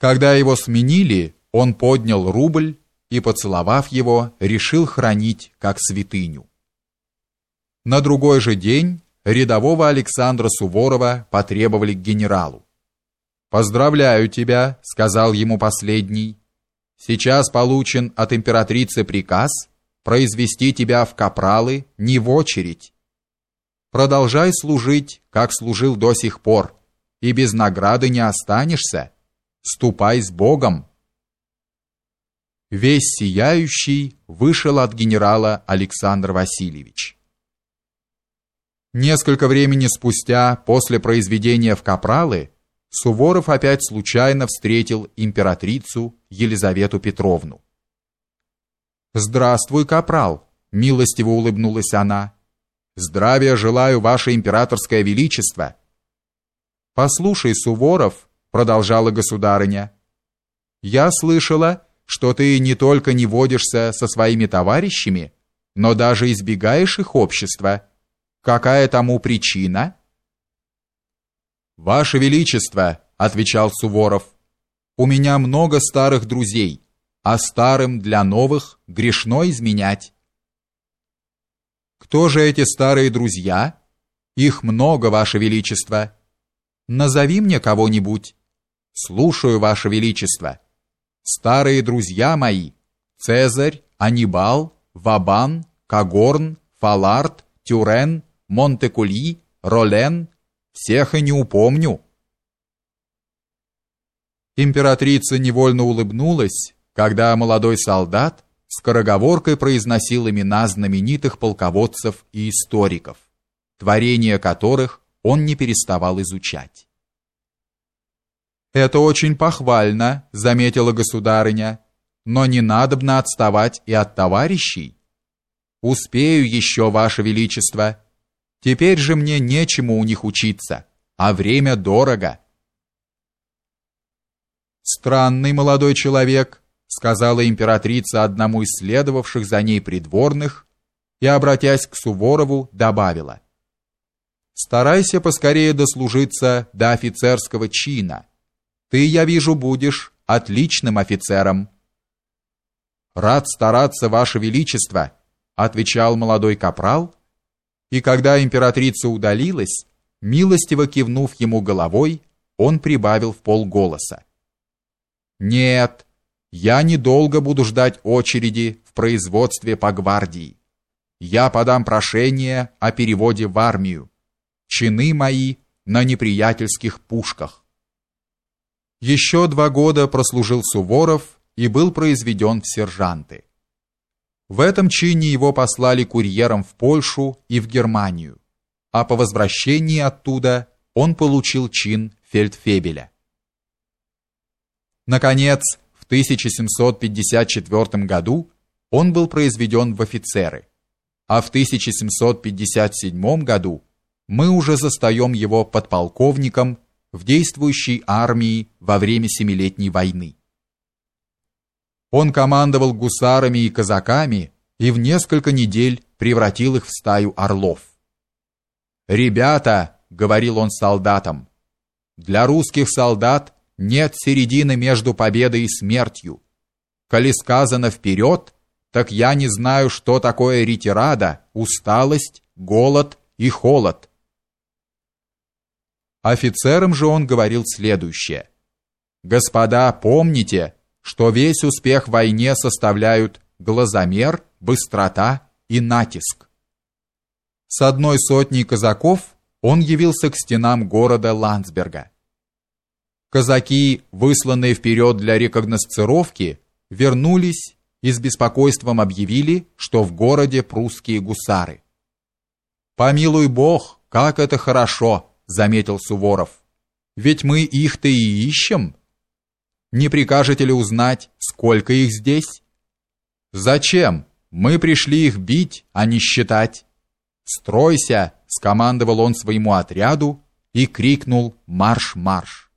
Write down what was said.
Когда его сменили, он поднял рубль и, поцеловав его, решил хранить как святыню. На другой же день рядового Александра Суворова потребовали к генералу. «Поздравляю тебя», — сказал ему последний. «Сейчас получен от императрицы приказ произвести тебя в капралы не в очередь. Продолжай служить, как служил до сих пор, и без награды не останешься. Ступай с Богом». Весь сияющий вышел от генерала Александр Васильевич. Несколько времени спустя, после произведения в Капралы, Суворов опять случайно встретил императрицу Елизавету Петровну. «Здравствуй, Капрал!» — милостиво улыбнулась она. «Здравия желаю, ваше императорское величество!» «Послушай, Суворов», — продолжала государыня, — «я слышала, что ты не только не водишься со своими товарищами, но даже избегаешь их общества» Какая тому причина? Ваше величество, отвечал Суворов. У меня много старых друзей, а старым для новых грешно изменять. Кто же эти старые друзья? Их много, ваше величество. Назови мне кого-нибудь. Слушаю, ваше величество. Старые друзья мои: Цезарь, Анибал, Вабан, Кагорн, Фаларт, Тюрен, Монте-Кули, Ролен, всех и не упомню. Императрица невольно улыбнулась, когда молодой солдат скороговоркой произносил имена знаменитых полководцев и историков, творения которых он не переставал изучать. «Это очень похвально», — заметила государыня, «но не надобно отставать и от товарищей. Успею еще, Ваше Величество». Теперь же мне нечему у них учиться, а время дорого. Странный молодой человек, сказала императрица одному из следовавших за ней придворных и, обратясь к Суворову, добавила: Старайся поскорее дослужиться до офицерского чина. Ты, я вижу, будешь отличным офицером. Рад стараться, ваше величество, отвечал молодой капрал и когда императрица удалилась, милостиво кивнув ему головой, он прибавил в полголоса: "Нет, я недолго буду ждать очереди в производстве по гвардии. Я подам прошение о переводе в армию. Чины мои на неприятельских пушках". Еще два года прослужил Суворов и был произведен в сержанты. В этом чине его послали курьером в Польшу и в Германию, а по возвращении оттуда он получил чин фельдфебеля. Наконец, в 1754 году он был произведен в офицеры, а в 1757 году мы уже застаем его подполковником в действующей армии во время Семилетней войны. Он командовал гусарами и казаками и в несколько недель превратил их в стаю орлов. «Ребята», — говорил он солдатам, — «для русских солдат нет середины между победой и смертью. Коли сказано вперед, так я не знаю, что такое ретирада, усталость, голод и холод». Офицерам же он говорил следующее. «Господа, помните, что весь успех в войне составляют глазомер, быстрота и натиск. С одной сотней казаков он явился к стенам города Ландсберга. Казаки, высланные вперед для рекогносцировки, вернулись и с беспокойством объявили, что в городе прусские гусары. «Помилуй Бог, как это хорошо!» — заметил Суворов. «Ведь мы их-то и ищем!» Не прикажете ли узнать, сколько их здесь? Зачем? Мы пришли их бить, а не считать. Стройся, скомандовал он своему отряду и крикнул: "Марш, марш!"